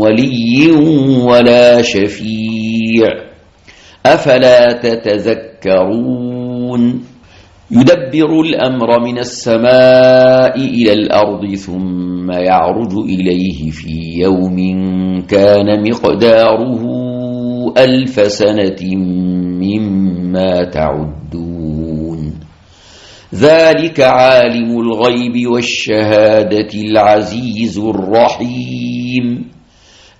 ولي ولا شفيع. أفلا تتذكرون؟ يدبر الأمر من السماء إلى الأرض ثم يعرج إليه في يوم كان مقداره ألف سنة مما تعدون. ذلك عالم الغيب والشهادة العزيز الرحيم.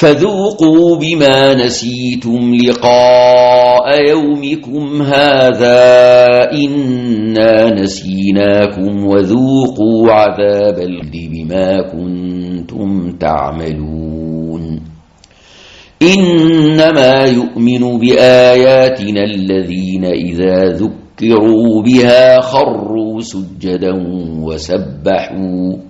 فذوقوا بما نسيتم لقاء يومكم هذا إنا نسيناكم وذوقوا عذاب الجد بما كنتم تعملون. إنما يؤمن بآياتنا الذين إذا ذكروا بها خروا سجدا وسبحوا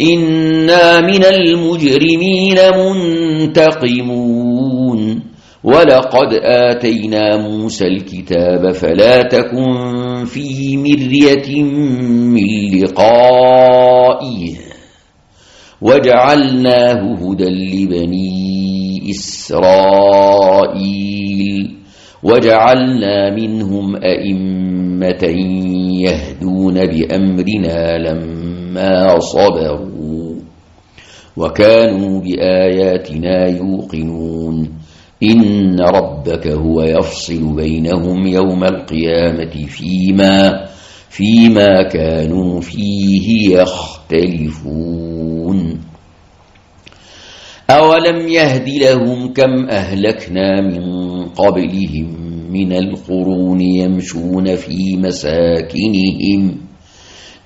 إنا من المجرمين منتقمون ولقد آتينا موسى الكتاب فلا تكن في مرية من لقائه وجعلناه هدى لبني إسرائيل وجعلنا منهم أئمة يهدون بأمرنا لما صبروا وكانوا بآياتنا يوقنون إن ربك هو يفصل بينهم يوم القيامة فيما فيما كانوا فيه يختلفون أولم يهد لهم كم أهلكنا من قبلهم من القرون يمشون في مساكنهم